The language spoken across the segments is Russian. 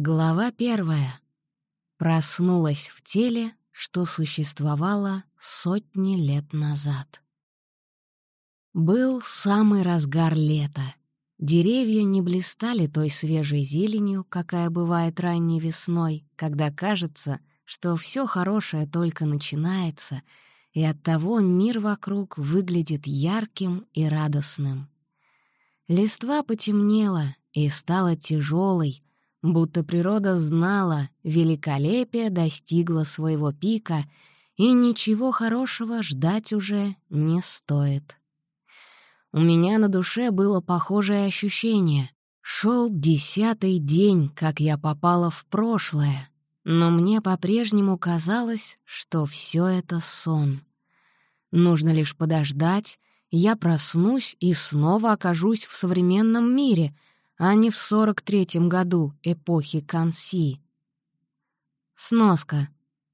Глава первая. Проснулась в теле, что существовало сотни лет назад. Был самый разгар лета. Деревья не блистали той свежей зеленью, какая бывает ранней весной, когда кажется, что все хорошее только начинается, и оттого мир вокруг выглядит ярким и радостным. Листва потемнела и стала тяжелой, будто природа знала, великолепие достигло своего пика, и ничего хорошего ждать уже не стоит. У меня на душе было похожее ощущение. Шел десятый день, как я попала в прошлое, но мне по-прежнему казалось, что все это сон. Нужно лишь подождать, я проснусь и снова окажусь в современном мире — а не в 43-м году эпохи Канси. Сноска.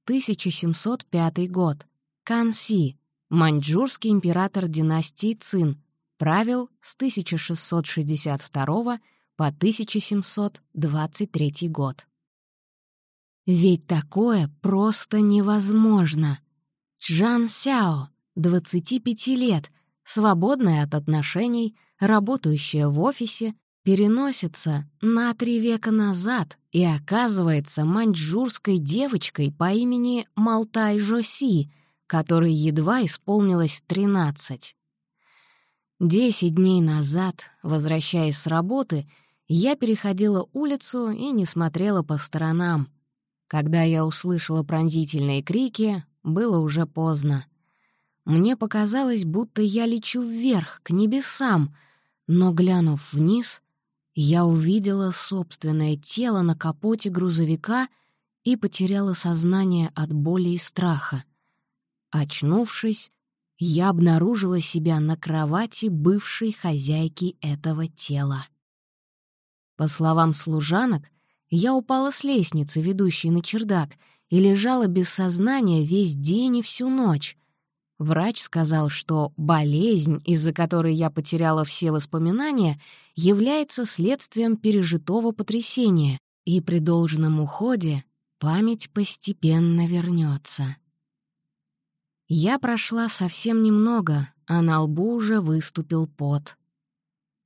1705 год. Канси. Маньчжурский император династии Цин. Правил с 1662 по 1723 год. Ведь такое просто невозможно. Чжан Сяо, 25 лет, свободная от отношений, работающая в офисе, переносится на три века назад и оказывается маньчжурской девочкой по имени Малтай Жоси, которой едва исполнилось тринадцать. Десять дней назад, возвращаясь с работы, я переходила улицу и не смотрела по сторонам. Когда я услышала пронзительные крики, было уже поздно. Мне показалось, будто я лечу вверх, к небесам, но, глянув вниз, я увидела собственное тело на капоте грузовика и потеряла сознание от боли и страха. Очнувшись, я обнаружила себя на кровати бывшей хозяйки этого тела. По словам служанок, я упала с лестницы, ведущей на чердак, и лежала без сознания весь день и всю ночь. Врач сказал, что болезнь, из-за которой я потеряла все воспоминания, является следствием пережитого потрясения, и при должном уходе память постепенно вернется. Я прошла совсем немного, а на лбу уже выступил пот.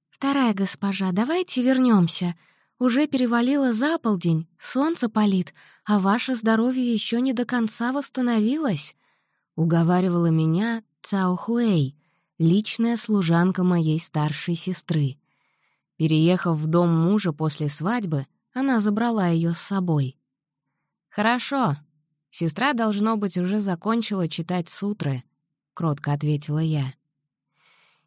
«Вторая госпожа, давайте вернемся. Уже перевалило за полдень, солнце палит, а ваше здоровье еще не до конца восстановилось», уговаривала меня Цао Хуэй, личная служанка моей старшей сестры. Переехав в дом мужа после свадьбы, она забрала ее с собой. «Хорошо. Сестра, должно быть, уже закончила читать сутры», — кротко ответила я.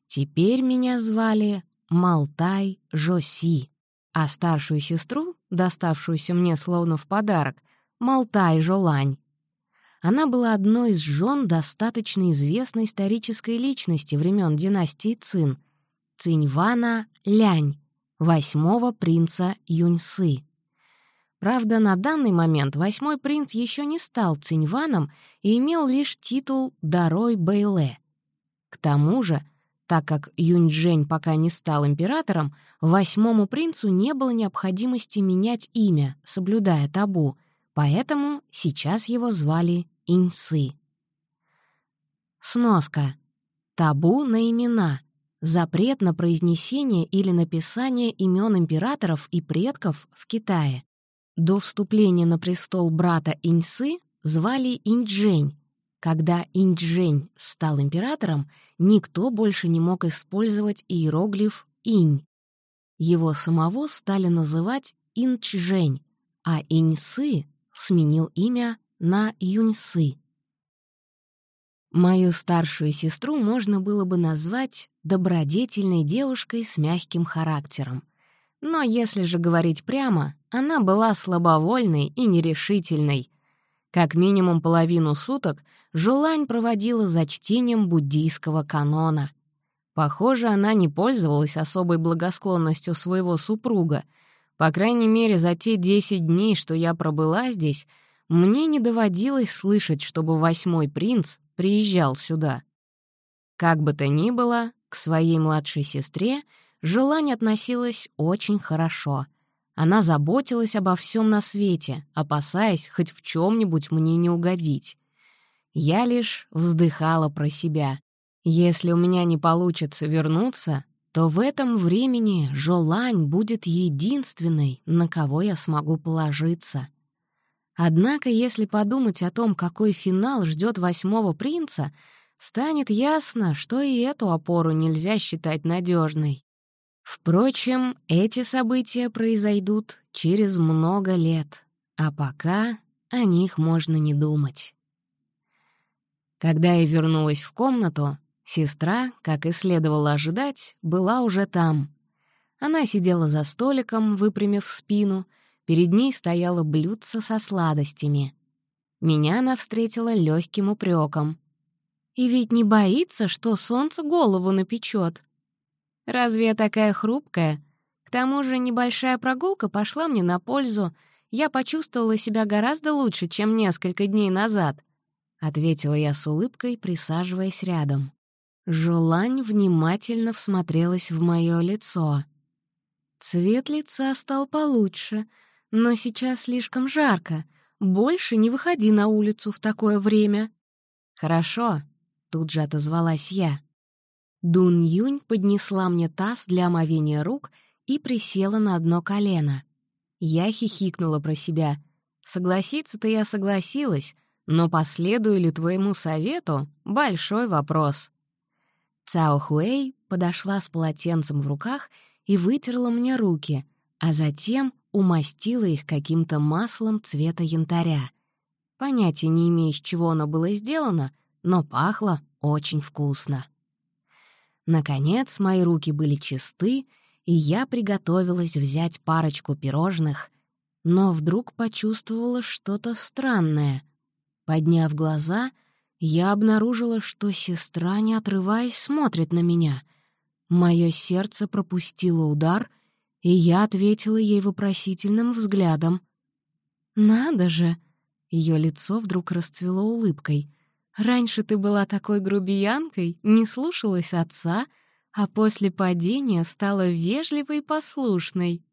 Теперь меня звали Малтай Жоси, а старшую сестру, доставшуюся мне словно в подарок, Малтай Жолань. Она была одной из жен достаточно известной исторической личности времен династии Цин — Циньвана Лянь, восьмого принца Юньсы. Правда, на данный момент восьмой принц еще не стал Циньваном и имел лишь титул «Дарой Бэйле». К тому же, так как Юньчжэнь пока не стал императором, восьмому принцу не было необходимости менять имя, соблюдая табу, поэтому сейчас его звали Иньсы. Сноска. Табу на имена. Запрет на произнесение или написание имен императоров и предков в Китае. До вступления на престол брата Иньсы звали Иньчжэнь. Когда Иньчжэнь стал императором, никто больше не мог использовать иероглиф «инь». Его самого стали называть Инчжэнь, а Иньсы сменил имя на Юньсы. Мою старшую сестру можно было бы назвать добродетельной девушкой с мягким характером. Но если же говорить прямо, она была слабовольной и нерешительной. Как минимум половину суток Жулань проводила за чтением буддийского канона. Похоже, она не пользовалась особой благосклонностью своего супруга. По крайней мере, за те десять дней, что я пробыла здесь — мне не доводилось слышать, чтобы восьмой принц приезжал сюда. Как бы то ни было, к своей младшей сестре желание относилась очень хорошо. Она заботилась обо всем на свете, опасаясь хоть в чем нибудь мне не угодить. Я лишь вздыхала про себя. Если у меня не получится вернуться, то в этом времени Жолань будет единственной, на кого я смогу положиться. Однако, если подумать о том, какой финал ждет восьмого принца, станет ясно, что и эту опору нельзя считать надежной. Впрочем, эти события произойдут через много лет, а пока о них можно не думать. Когда я вернулась в комнату, сестра, как и следовало ожидать, была уже там. Она сидела за столиком, выпрямив спину, перед ней стояло блюдце со сладостями. Меня она встретила легким упреком. «И ведь не боится, что солнце голову напечет. Разве я такая хрупкая? К тому же небольшая прогулка пошла мне на пользу. Я почувствовала себя гораздо лучше, чем несколько дней назад. — ответила я с улыбкой, присаживаясь рядом. Жулань внимательно всмотрелась в моё лицо. Цвет лица стал получше, но сейчас слишком жарко. Больше не выходи на улицу в такое время. «Хорошо», — тут же отозвалась я. Дун Юнь поднесла мне таз для омовения рук и присела на одно колено. Я хихикнула про себя. Согласиться-то я согласилась, но последую ли твоему совету — большой вопрос. Цао Хуэй подошла с полотенцем в руках и вытерла мне руки, а затем умастила их каким-то маслом цвета янтаря. Понятия не имею, из чего оно было сделано, но пахло очень вкусно. Наконец, мои руки были чисты, и я приготовилась взять парочку пирожных, но вдруг почувствовала что-то странное — Подняв глаза, я обнаружила, что сестра, не отрываясь, смотрит на меня. Моё сердце пропустило удар, и я ответила ей вопросительным взглядом. «Надо же!» — её лицо вдруг расцвело улыбкой. «Раньше ты была такой грубиянкой, не слушалась отца, а после падения стала вежливой и послушной».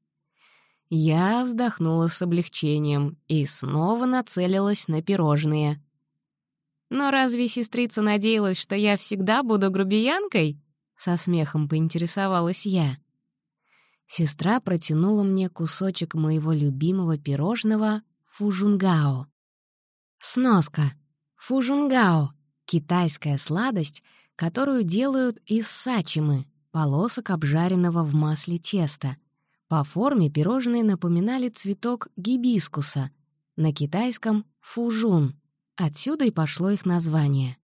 Я вздохнула с облегчением и снова нацелилась на пирожные. «Но разве сестрица надеялась, что я всегда буду грубиянкой?» — со смехом поинтересовалась я. Сестра протянула мне кусочек моего любимого пирожного фужунгао. Сноска. Фужунгао — китайская сладость, которую делают из сачимы, полосок обжаренного в масле теста — по форме пирожные напоминали цветок гибискуса, на китайском — фужун. Отсюда и пошло их название.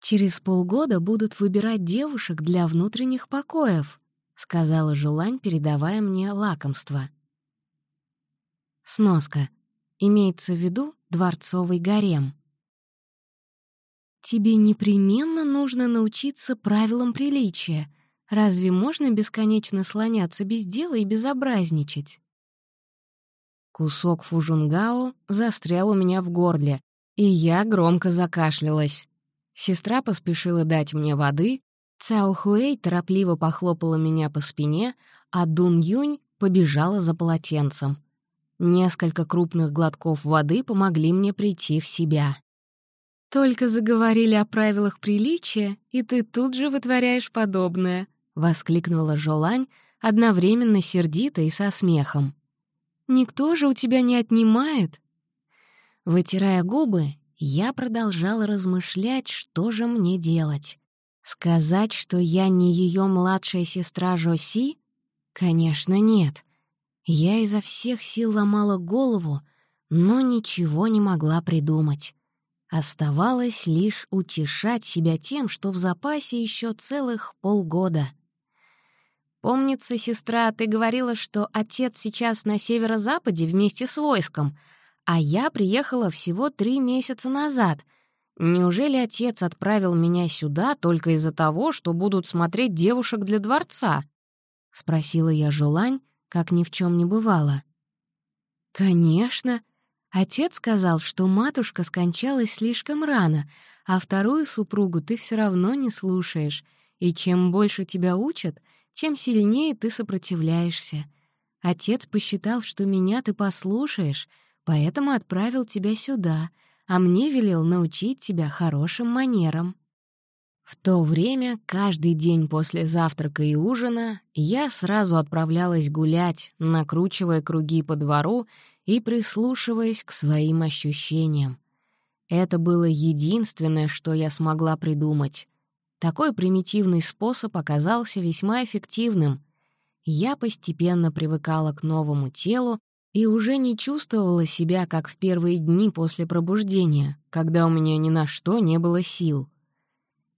«Через полгода будут выбирать девушек для внутренних покоев», — сказала Жулань, передавая мне лакомство. Сноска. Имеется в виду дворцовый гарем. «Тебе непременно нужно научиться правилам приличия», Разве можно бесконечно слоняться без дела и безобразничать? Кусок фужунгао застрял у меня в горле, и я громко закашлялась. Сестра поспешила дать мне воды, Цао Хуэй торопливо похлопала меня по спине, а Дун Юнь побежала за полотенцем. Несколько крупных глотков воды помогли мне прийти в себя. «Только заговорили о правилах приличия, и ты тут же вытворяешь подобное», воскликнула Жолань, одновременно сердито и со смехом. «Никто же у тебя не отнимает!» Вытирая губы, я продолжала размышлять, что же мне делать. Сказать, что я не ее младшая сестра Жоси? Конечно, нет. Я изо всех сил ломала голову, но ничего не могла придумать. Оставалось лишь утешать себя тем, что в запасе еще целых полгода. Помнится, сестра, ты говорила, что отец сейчас на северо-западе вместе с войском, а я приехала всего три месяца назад. Неужели отец отправил меня сюда только из-за того, что будут смотреть девушек для дворца?» — спросила я Желань, как ни в чем не бывало. «Конечно. Отец сказал, что матушка скончалась слишком рано, а вторую супругу ты все равно не слушаешь, и чем больше тебя учат — тем сильнее ты сопротивляешься. Отец посчитал, что меня ты послушаешь, поэтому отправил тебя сюда, а мне велел научить тебя хорошим манерам». В то время, каждый день после завтрака и ужина, я сразу отправлялась гулять, накручивая круги по двору и прислушиваясь к своим ощущениям. Это было единственное, что я смогла придумать. Такой примитивный способ оказался весьма эффективным. Я постепенно привыкала к новому телу и уже не чувствовала себя, как в первые дни после пробуждения, когда у меня ни на что не было сил.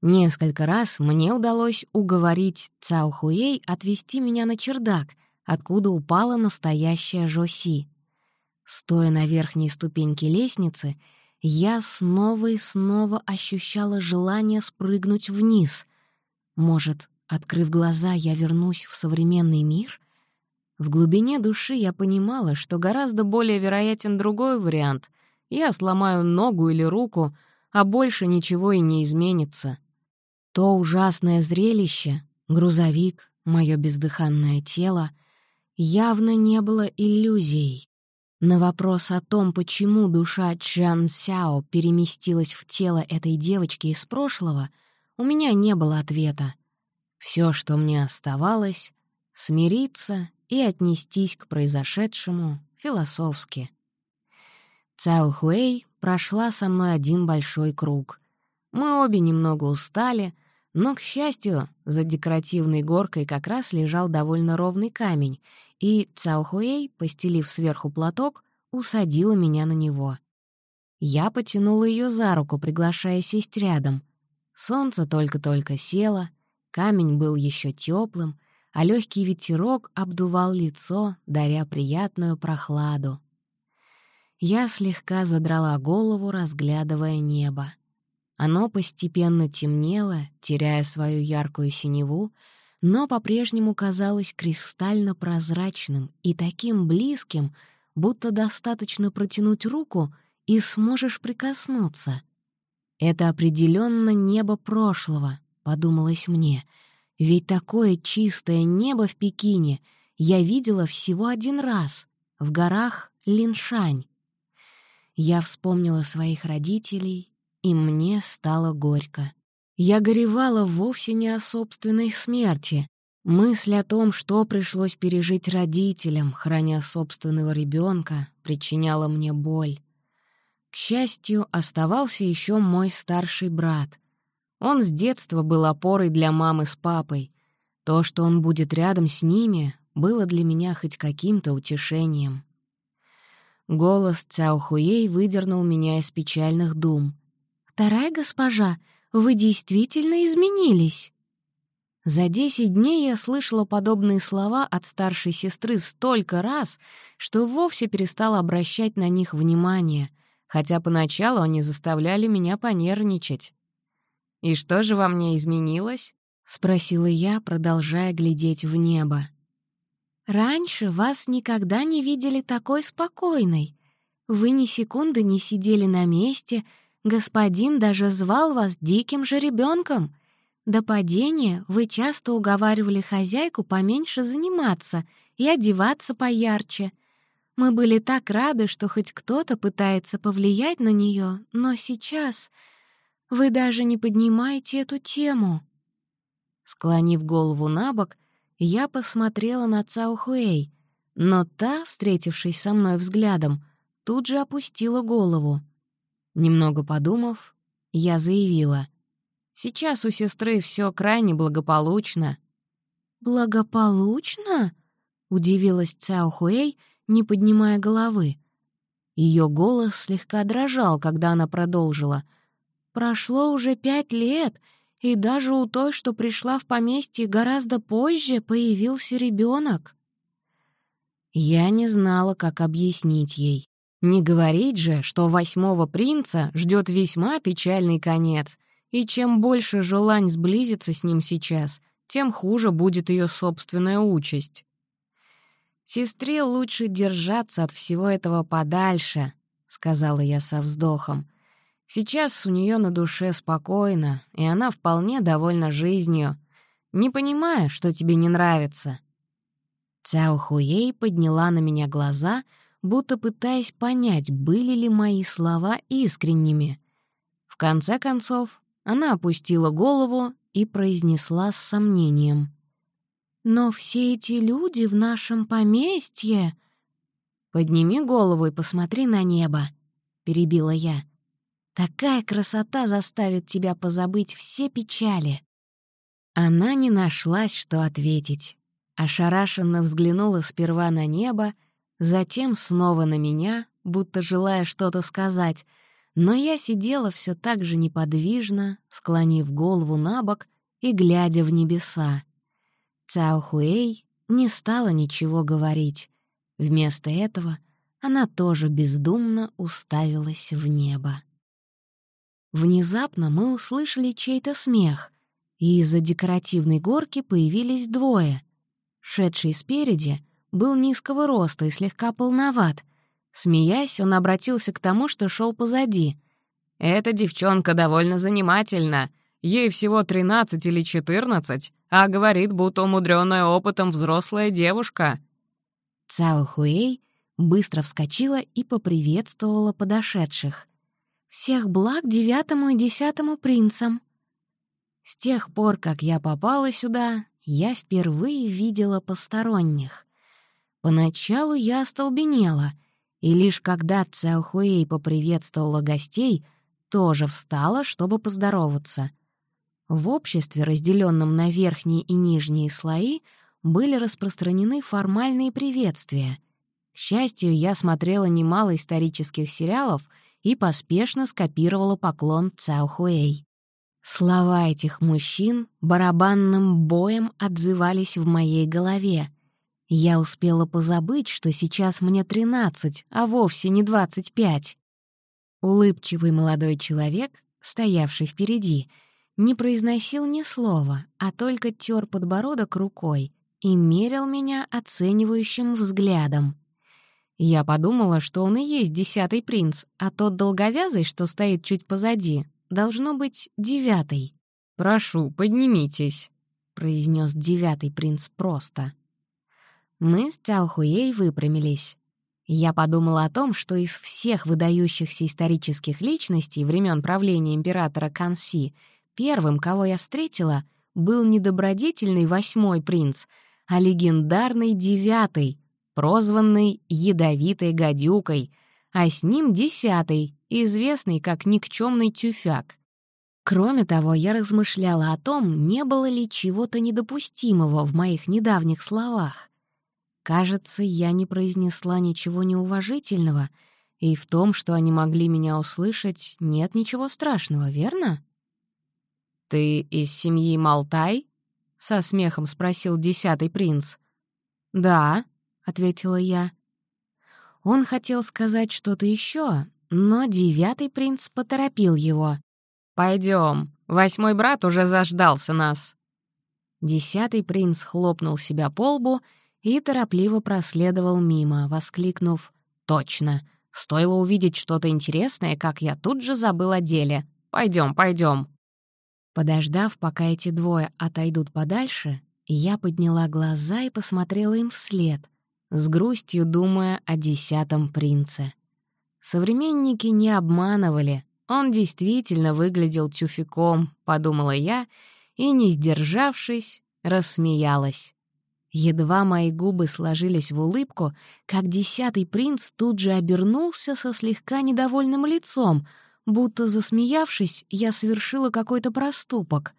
Несколько раз мне удалось уговорить Цаохуэй отвезти меня на чердак, откуда упала настоящая Жоси. Стоя на верхней ступеньке лестницы, я снова и снова ощущала желание спрыгнуть вниз. Может, открыв глаза, я вернусь в современный мир? В глубине души я понимала, что гораздо более вероятен другой вариант. Я сломаю ногу или руку, а больше ничего и не изменится. То ужасное зрелище, грузовик, мое бездыханное тело, явно не было иллюзией. На вопрос о том, почему душа Чжан Сяо переместилась в тело этой девочки из прошлого, у меня не было ответа. Все, что мне оставалось — смириться и отнестись к произошедшему философски. Цао Хуэй прошла со мной один большой круг. Мы обе немного устали, но, к счастью, за декоративной горкой как раз лежал довольно ровный камень, и Цаохуэй, постелив сверху платок, усадила меня на него. Я потянула ее за руку, приглашая сесть рядом. Солнце только-только село, камень был еще теплым, а легкий ветерок обдувал лицо, даря приятную прохладу. Я слегка задрала голову, разглядывая небо. Оно постепенно темнело, теряя свою яркую синеву, но по-прежнему казалось кристально прозрачным и таким близким, будто достаточно протянуть руку и сможешь прикоснуться. «Это определенно небо прошлого», — подумалось мне, «ведь такое чистое небо в Пекине я видела всего один раз, в горах Линшань». Я вспомнила своих родителей, и мне стало горько. Я горевала вовсе не о собственной смерти. Мысль о том, что пришлось пережить родителям, храня собственного ребенка, причиняла мне боль. К счастью, оставался еще мой старший брат. Он с детства был опорой для мамы с папой. То, что он будет рядом с ними, было для меня хоть каким-то утешением. Голос Цяохуей выдернул меня из печальных дум. «Вторая госпожа, вы действительно изменились». За десять дней я слышала подобные слова от старшей сестры столько раз, что вовсе перестала обращать на них внимание, хотя поначалу они заставляли меня понервничать. «И что же во мне изменилось?» — спросила я, продолжая глядеть в небо. «Раньше вас никогда не видели такой спокойной. Вы ни секунды не сидели на месте, Господин даже звал вас диким жеребенком. До падения вы часто уговаривали хозяйку поменьше заниматься и одеваться поярче. Мы были так рады, что хоть кто-то пытается повлиять на нее, но сейчас вы даже не поднимаете эту тему. Склонив голову на бок, я посмотрела на Цао Хуэй, но та, встретившись со мной взглядом, тут же опустила голову. Немного подумав, я заявила. «Сейчас у сестры все крайне благополучно». «Благополучно?» — удивилась Цао Хуэй, не поднимая головы. Ее голос слегка дрожал, когда она продолжила. «Прошло уже пять лет, и даже у той, что пришла в поместье гораздо позже, появился ребенок. Я не знала, как объяснить ей. Не говорить же, что восьмого принца ждет весьма печальный конец, и чем больше желань сблизиться с ним сейчас, тем хуже будет ее собственная участь. «Сестре лучше держаться от всего этого подальше», — сказала я со вздохом. «Сейчас у нее на душе спокойно, и она вполне довольна жизнью. Не понимаю, что тебе не нравится». Цяо Хуей подняла на меня глаза, будто пытаясь понять, были ли мои слова искренними. В конце концов, она опустила голову и произнесла с сомнением. «Но все эти люди в нашем поместье...» «Подними голову и посмотри на небо», — перебила я. «Такая красота заставит тебя позабыть все печали». Она не нашлась, что ответить. Ошарашенно взглянула сперва на небо, затем снова на меня, будто желая что-то сказать, но я сидела все так же неподвижно, склонив голову на бок и глядя в небеса. Цао Хуэй не стала ничего говорить. Вместо этого она тоже бездумно уставилась в небо. Внезапно мы услышали чей-то смех, и из-за декоративной горки появились двое. Шедший спереди был низкого роста и слегка полноват. Смеясь, он обратился к тому, что шел позади. «Эта девчонка довольно занимательна. Ей всего 13 или 14, а говорит, будто умудренная опытом взрослая девушка». Цао Хуэй быстро вскочила и поприветствовала подошедших. «Всех благ девятому и десятому принцам!» С тех пор, как я попала сюда, я впервые видела посторонних. Поначалу я остолбенела, и лишь когда Цяохуэй поприветствовала гостей, тоже встала, чтобы поздороваться. В обществе, разделенном на верхние и нижние слои, были распространены формальные приветствия. К счастью, я смотрела немало исторических сериалов и поспешно скопировала поклон Цяохуэй. Слова этих мужчин барабанным боем отзывались в моей голове. Я успела позабыть, что сейчас мне тринадцать, а вовсе не двадцать пять. Улыбчивый молодой человек, стоявший впереди, не произносил ни слова, а только тер подбородок рукой и мерил меня оценивающим взглядом. Я подумала, что он и есть десятый принц, а тот долговязый, что стоит чуть позади, должно быть девятый. «Прошу, поднимитесь», — произнес девятый принц просто. Мы с Цяохуей выпрямились. Я подумала о том, что из всех выдающихся исторических личностей времен правления императора Канси первым, кого я встретила, был не добродетельный восьмой принц, а легендарный девятый, прозванный «ядовитой гадюкой», а с ним десятый, известный как никчемный тюфяк. Кроме того, я размышляла о том, не было ли чего-то недопустимого в моих недавних словах. Кажется, я не произнесла ничего неуважительного, и в том, что они могли меня услышать, нет ничего страшного, верно? «Ты из семьи Малтай?» — со смехом спросил десятый принц. «Да», — ответила я. Он хотел сказать что-то еще, но девятый принц поторопил его. Пойдем, восьмой брат уже заждался нас». Десятый принц хлопнул себя по лбу и торопливо проследовал мимо, воскликнув «Точно! Стоило увидеть что-то интересное, как я тут же забыл о деле. Пойдем, пойдем. Подождав, пока эти двое отойдут подальше, я подняла глаза и посмотрела им вслед — с грустью думая о десятом принце. Современники не обманывали, он действительно выглядел тюфяком, подумала я, и, не сдержавшись, рассмеялась. Едва мои губы сложились в улыбку, как десятый принц тут же обернулся со слегка недовольным лицом, будто, засмеявшись, я совершила какой-то проступок.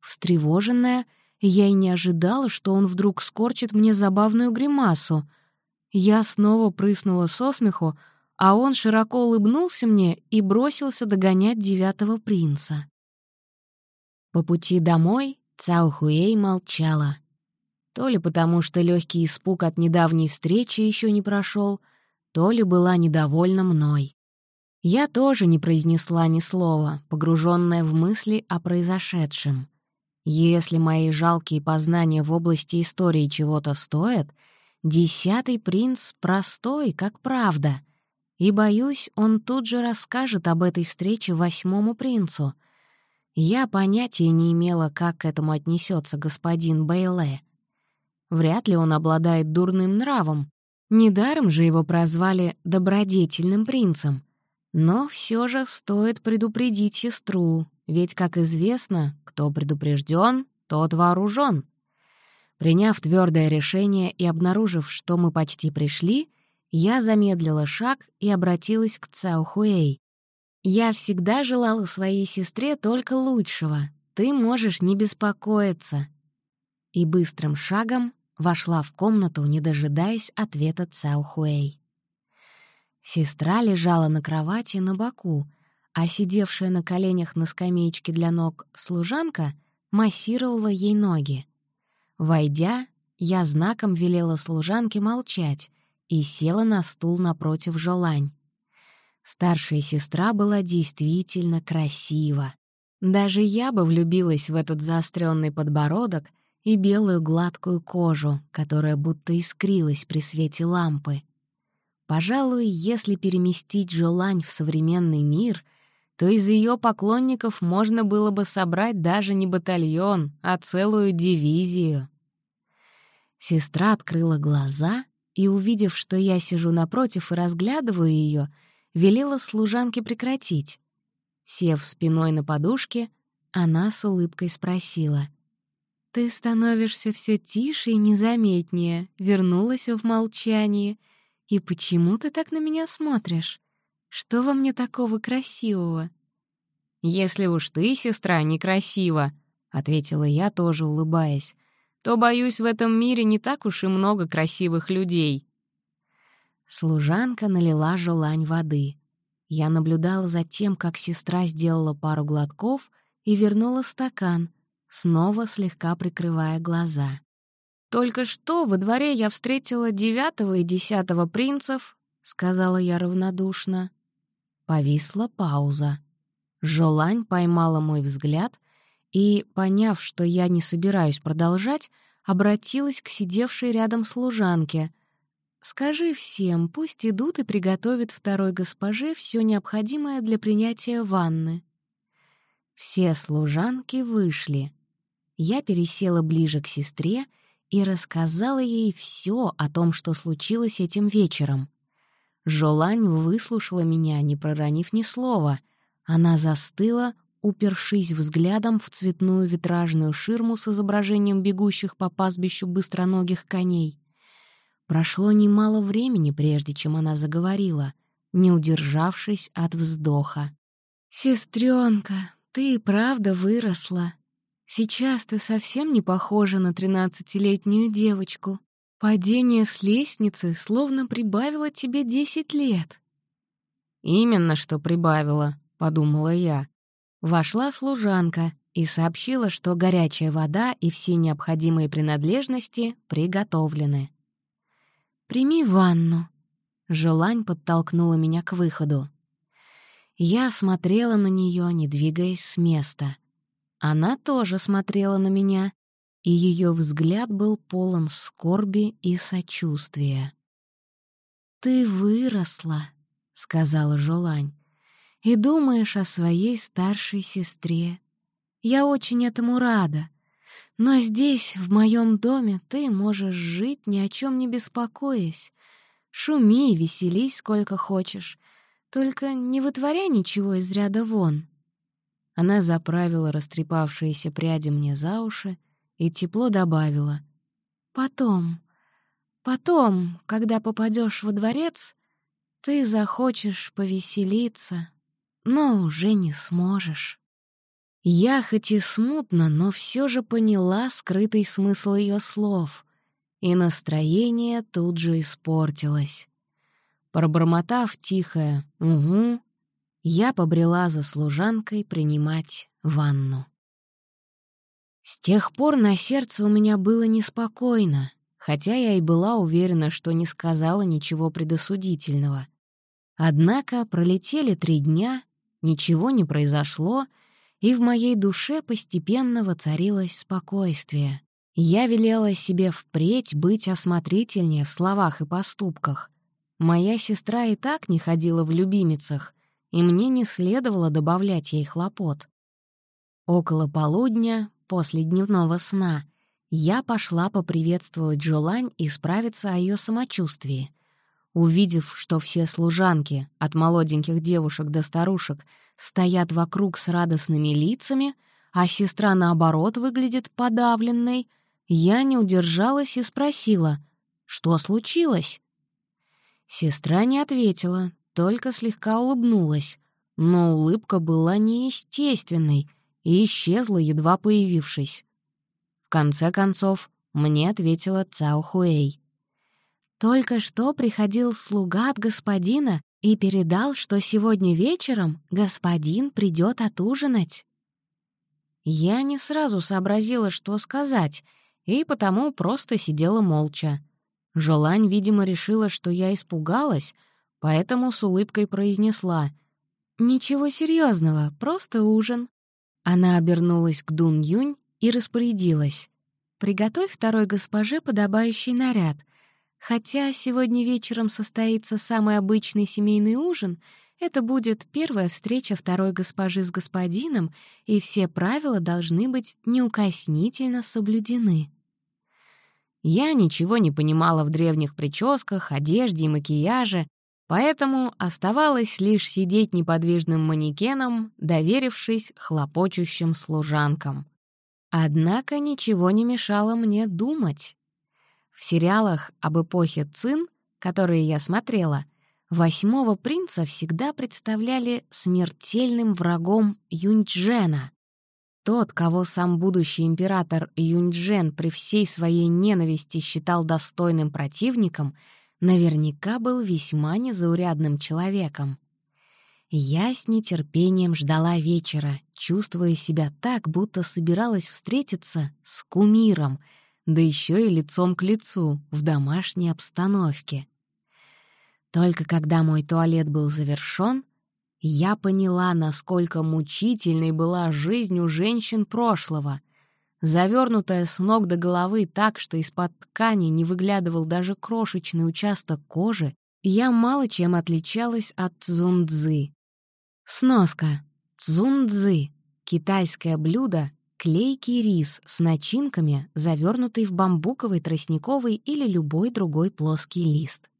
Встревоженная — я и не ожидала, что он вдруг скорчит мне забавную гримасу. Я снова прыснула со смеху, а он широко улыбнулся мне и бросился догонять девятого принца. По пути домой Цао Хуэй молчала. То ли потому, что легкий испуг от недавней встречи еще не прошел, то ли была недовольна мной. Я тоже не произнесла ни слова, погруженная в мысли о произошедшем. Если мои жалкие познания в области истории чего-то стоят, десятый принц простой, как правда. И, боюсь, он тут же расскажет об этой встрече восьмому принцу. Я понятия не имела, как к этому отнесется господин Бейле. Вряд ли он обладает дурным нравом. Недаром же его прозвали «добродетельным принцем». Но все же стоит предупредить сестру, ведь, как известно, кто предупрежден, тот вооружен. Приняв твердое решение и обнаружив, что мы почти пришли, я замедлила шаг и обратилась к Цаохуэй. «Я всегда желала своей сестре только лучшего. Ты можешь не беспокоиться». И быстрым шагом вошла в комнату, не дожидаясь ответа Цаохуэй. Сестра лежала на кровати на боку, а сидевшая на коленях на скамеечке для ног служанка массировала ей ноги. Войдя, я знаком велела служанке молчать и села на стул напротив Жолань. Старшая сестра была действительно красива. Даже я бы влюбилась в этот заостренный подбородок и белую гладкую кожу, которая будто искрилась при свете лампы. Пожалуй, если переместить Жолань в современный мир, то из ее поклонников можно было бы собрать даже не батальон, а целую дивизию. Сестра открыла глаза и, увидев, что я сижу напротив и разглядываю ее, велела служанке прекратить. Сев спиной на подушке, она с улыбкой спросила. «Ты становишься все тише и незаметнее, вернулась в молчании — «И почему ты так на меня смотришь? Что во мне такого красивого?» «Если уж ты, сестра, некрасива», — ответила я, тоже улыбаясь, «то, боюсь, в этом мире не так уж и много красивых людей». Служанка налила желань воды. Я наблюдала за тем, как сестра сделала пару глотков и вернула стакан, снова слегка прикрывая глаза. «Только что во дворе я встретила девятого и десятого принцев», — сказала я равнодушно. Повисла пауза. Жолань поймала мой взгляд и, поняв, что я не собираюсь продолжать, обратилась к сидевшей рядом служанке. «Скажи всем, пусть идут и приготовят второй госпоже все необходимое для принятия ванны». Все служанки вышли. Я пересела ближе к сестре и рассказала ей все о том, что случилось этим вечером. Жолань выслушала меня, не проронив ни слова. Она застыла, упершись взглядом в цветную витражную ширму с изображением бегущих по пастбищу быстроногих коней. Прошло немало времени, прежде чем она заговорила, не удержавшись от вздоха. «Сестрёнка, ты и правда выросла. Сейчас ты совсем не похожа на тринадцатилетнюю девочку. Падение с лестницы словно прибавило тебе десять лет». «Именно что прибавило», — подумала я. Вошла служанка и сообщила, что горячая вода и все необходимые принадлежности приготовлены. «Прими ванну», — Желань подтолкнула меня к выходу. Я смотрела на нее, не двигаясь с места. Она тоже смотрела на меня, и ее взгляд был полон скорби и сочувствия. «Ты выросла», — сказала Жолань, — «и думаешь о своей старшей сестре. Я очень этому рада. Но здесь, в моем доме, ты можешь жить, ни о чем не беспокоясь. Шуми и веселись сколько хочешь, только не вытворяй ничего из ряда вон». Она заправила растрепавшиеся пряди мне за уши и тепло добавила. «Потом, потом, когда попадешь во дворец, ты захочешь повеселиться, но уже не сможешь». Я хоть и смутно, но все же поняла скрытый смысл ее слов, и настроение тут же испортилось. Пробормотав тихое «Угу», я побрела за служанкой принимать ванну. С тех пор на сердце у меня было неспокойно, хотя я и была уверена, что не сказала ничего предосудительного. Однако пролетели три дня, ничего не произошло, и в моей душе постепенно воцарилось спокойствие. Я велела себе впредь быть осмотрительнее в словах и поступках. Моя сестра и так не ходила в любимицах — и мне не следовало добавлять ей хлопот. Около полудня, после дневного сна, Я пошла поприветствовать Джолань и справиться о ее самочувствии. Увидев, что все служанки, от молоденьких девушек до старушек, стоят вокруг с радостными лицами, а сестра, наоборот, выглядит подавленной, я не удержалась и спросила, что случилось? Сестра не ответила, только слегка улыбнулась, но улыбка была неестественной и исчезла, едва появившись. В конце концов, мне ответила Цао Хуэй. «Только что приходил слуга от господина и передал, что сегодня вечером господин придет отужинать». Я не сразу сообразила, что сказать, и потому просто сидела молча. Желань, видимо, решила, что я испугалась, поэтому с улыбкой произнесла «Ничего серьезного, просто ужин». Она обернулась к Дун Юнь и распорядилась «Приготовь второй госпоже подобающий наряд. Хотя сегодня вечером состоится самый обычный семейный ужин, это будет первая встреча второй госпожи с господином, и все правила должны быть неукоснительно соблюдены». Я ничего не понимала в древних прическах, одежде и макияже, поэтому оставалось лишь сидеть неподвижным манекеном, доверившись хлопочущим служанкам. Однако ничего не мешало мне думать. В сериалах об эпохе Цин, которые я смотрела, восьмого принца всегда представляли смертельным врагом Юньчжена, тот, кого сам будущий император Юньчжэн при всей своей ненависти считал достойным противником, наверняка был весьма незаурядным человеком. Я с нетерпением ждала вечера, чувствуя себя так, будто собиралась встретиться с кумиром, да еще и лицом к лицу, в домашней обстановке. Только когда мой туалет был завершён, я поняла, насколько мучительной была жизнь у женщин прошлого. Завернутая с ног до головы так, что из-под ткани не выглядывал даже крошечный участок кожи, я мало чем отличалась от цзунцзы. Сноска. Цзунцзы — китайское блюдо, клейкий рис с начинками, завернутый в бамбуковый, тростниковый или любой другой плоский лист.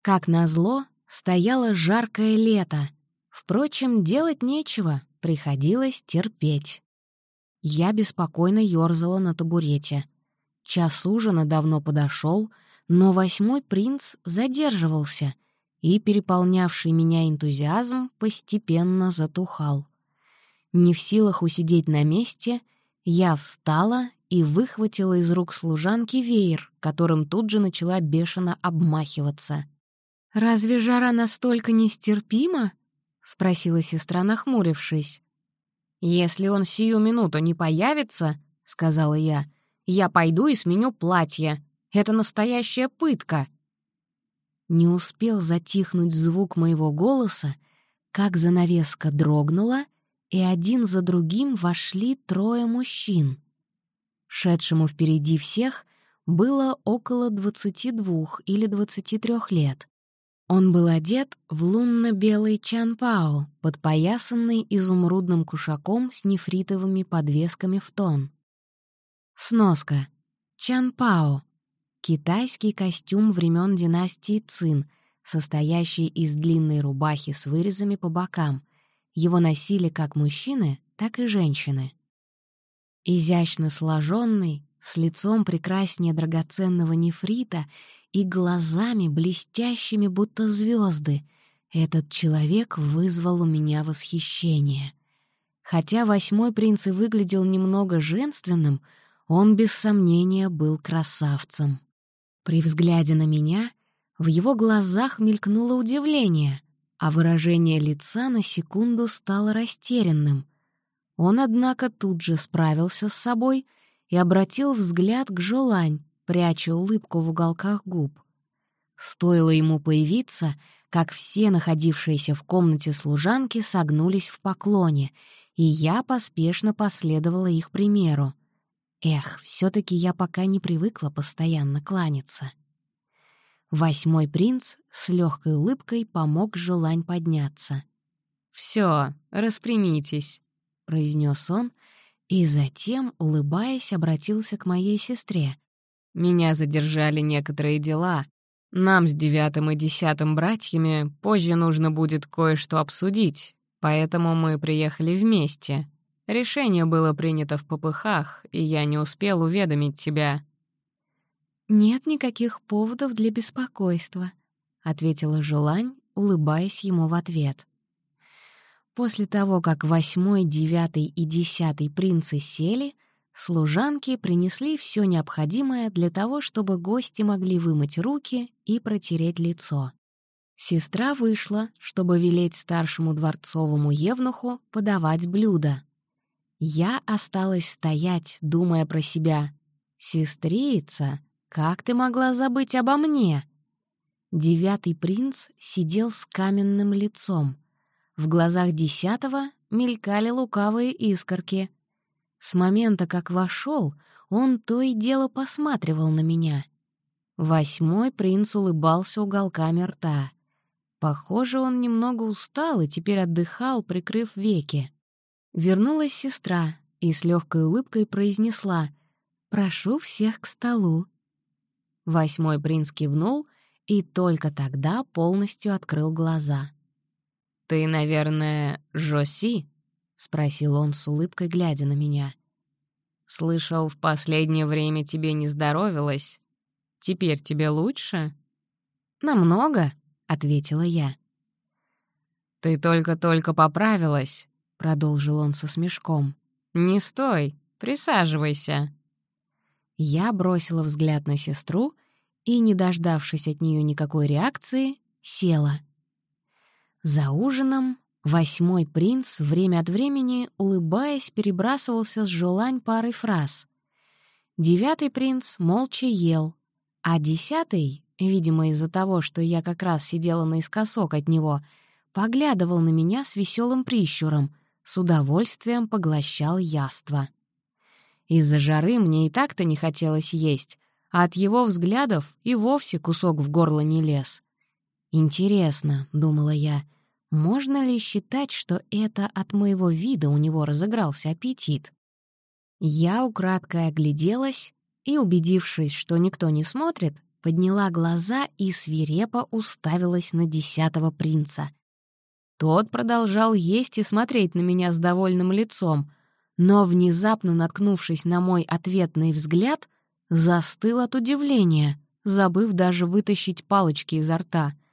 Как назло, стояло жаркое лето, Впрочем, делать нечего, приходилось терпеть. Я беспокойно ёрзала на табурете. Час ужина давно подошел, но восьмой принц задерживался, и переполнявший меня энтузиазм постепенно затухал. Не в силах усидеть на месте, я встала и выхватила из рук служанки веер, которым тут же начала бешено обмахиваться. «Разве жара настолько нестерпима?» — спросила сестра, нахмурившись. «Если он сию минуту не появится, — сказала я, — я пойду и сменю платье. Это настоящая пытка». Не успел затихнуть звук моего голоса, как занавеска дрогнула, и один за другим вошли трое мужчин. Шедшему впереди всех было около двадцати двух или двадцати трех лет. Он был одет в лунно-белый чанпао, подпоясанный изумрудным кушаком с нефритовыми подвесками в тон. Сноска. Чанпао — китайский костюм времен династии Цин, состоящий из длинной рубахи с вырезами по бокам. Его носили как мужчины, так и женщины. Изящно сложенный, с лицом прекраснее драгоценного нефрита и глазами, блестящими, будто звезды, этот человек вызвал у меня восхищение. Хотя восьмой принц и выглядел немного женственным, он без сомнения был красавцем. При взгляде на меня в его глазах мелькнуло удивление, а выражение лица на секунду стало растерянным. Он, однако, тут же справился с собой и обратил взгляд к Жолань, пряча улыбку в уголках губ. Стоило ему появиться, как все находившиеся в комнате служанки согнулись в поклоне, и я поспешно последовала их примеру. Эх, все таки я пока не привыкла постоянно кланяться. Восьмой принц с легкой улыбкой помог Желань подняться. Все, распрямитесь», — произнес он, и затем, улыбаясь, обратился к моей сестре. «Меня задержали некоторые дела. Нам с девятым и десятым братьями позже нужно будет кое-что обсудить, поэтому мы приехали вместе. Решение было принято в попыхах, и я не успел уведомить тебя». «Нет никаких поводов для беспокойства», — ответила Жулань, улыбаясь ему в ответ. После того, как восьмой, девятый и десятый принцы сели, служанки принесли все необходимое для того, чтобы гости могли вымыть руки и протереть лицо. Сестра вышла, чтобы велеть старшему дворцовому евнуху подавать блюда. Я осталась стоять, думая про себя. «Сестрица, как ты могла забыть обо мне?» Девятый принц сидел с каменным лицом — в глазах десятого мелькали лукавые искорки. С момента, как вошел, он то и дело посматривал на меня. Восьмой принц улыбался уголками рта. Похоже, он немного устал и теперь отдыхал, прикрыв веки. Вернулась сестра и с легкой улыбкой произнесла «Прошу всех к столу». Восьмой принц кивнул и только тогда полностью открыл глаза. «Ты, наверное, Жоси?» — спросил он с улыбкой, глядя на меня. «Слышал, в последнее время тебе не здоровилось. Теперь тебе лучше?» «Намного», — ответила я. «Ты только-только поправилась», — продолжил он со смешком. «Не стой, присаживайся». Я бросила взгляд на сестру и, не дождавшись от нее никакой реакции, села — за ужином восьмой принц время от времени, улыбаясь, перебрасывался с Жолань парой фраз. Девятый принц молча ел, а десятый, видимо, из-за того, что я как раз сидела наискосок от него, поглядывал на меня с веселым прищуром, с удовольствием поглощал яство. Из-за жары мне и так-то не хотелось есть, а от его взглядов и вовсе кусок в горло не лез. «Интересно», — думала я, можно ли считать, что это от моего вида у него разыгрался аппетит? Я украдкой огляделась и, убедившись, что никто не смотрит, подняла глаза и свирепо уставилась на десятого принца. Тот продолжал есть и смотреть на меня с довольным лицом, но, внезапно наткнувшись на мой ответный взгляд, застыл от удивления, забыв даже вытащить палочки изо рта —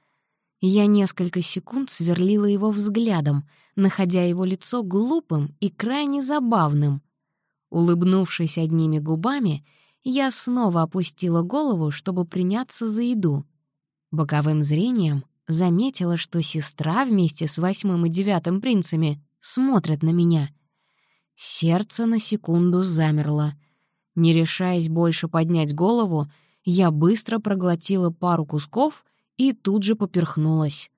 я несколько секунд сверлила его взглядом, находя его лицо глупым и крайне забавным. Улыбнувшись одними губами, я снова опустила голову, чтобы приняться за еду. Боковым зрением заметила, что сестра вместе с восьмым и девятым принцами смотрят на меня. Сердце на секунду замерло. Не решаясь больше поднять голову, я быстро проглотила пару кусков и тут же поперхнулась.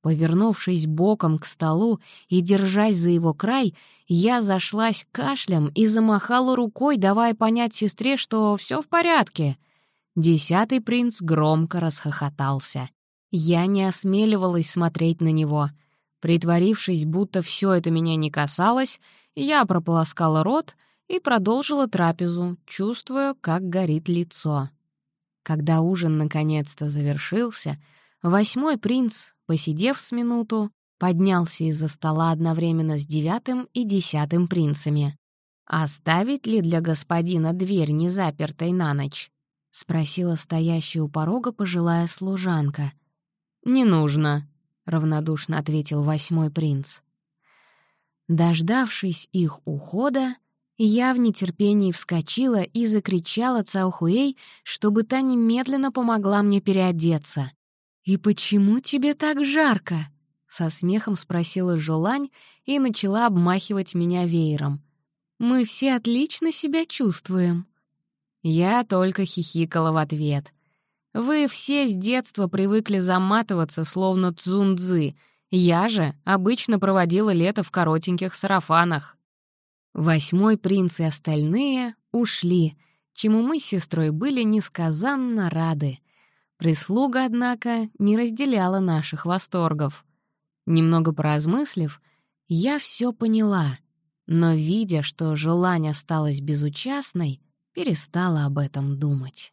Повернувшись боком к столу и держась за его край, я зашлась кашлем и замахала рукой, давая понять сестре, что все в порядке. Десятый принц громко расхохотался. Я не осмеливалась смотреть на него. Притворившись, будто все это меня не касалось, я прополоскала рот и продолжила трапезу, чувствуя, как горит лицо. Когда ужин наконец-то завершился, восьмой принц, посидев с минуту, поднялся из-за стола одновременно с девятым и десятым принцами. «Оставить ли для господина дверь незапертой на ночь?» — спросила стоящая у порога пожилая служанка. «Не нужно», — равнодушно ответил восьмой принц. Дождавшись их ухода, я в нетерпении вскочила и закричала Цаохуэй, чтобы та немедленно помогла мне переодеться. «И почему тебе так жарко?» — со смехом спросила Жолань и начала обмахивать меня веером. «Мы все отлично себя чувствуем». Я только хихикала в ответ. «Вы все с детства привыкли заматываться, словно цзунцзы. Я же обычно проводила лето в коротеньких сарафанах». Восьмой принц и остальные ушли, чему мы с сестрой были несказанно рады. Прислуга, однако, не разделяла наших восторгов. Немного поразмыслив, я все поняла. но, видя, что Желань осталась безучастной, перестала об этом думать.